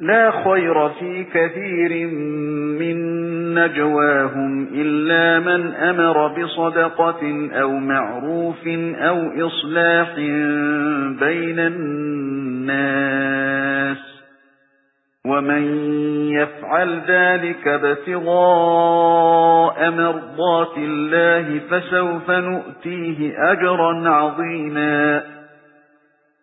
لا خير في كثير من نجواهم إلا من أمر بصدقة أو معروف أو إصلاح بين الناس ومن يفعل ذلك ابتغاء مرضات الله فسوف نؤتيه أجرا عظيما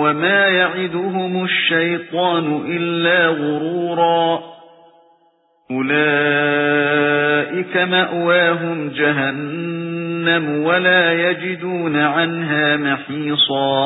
وما يعدهم الشيطان إلا غرورا أولئك مأواهم جهنم ولا يجدون عنها محيصا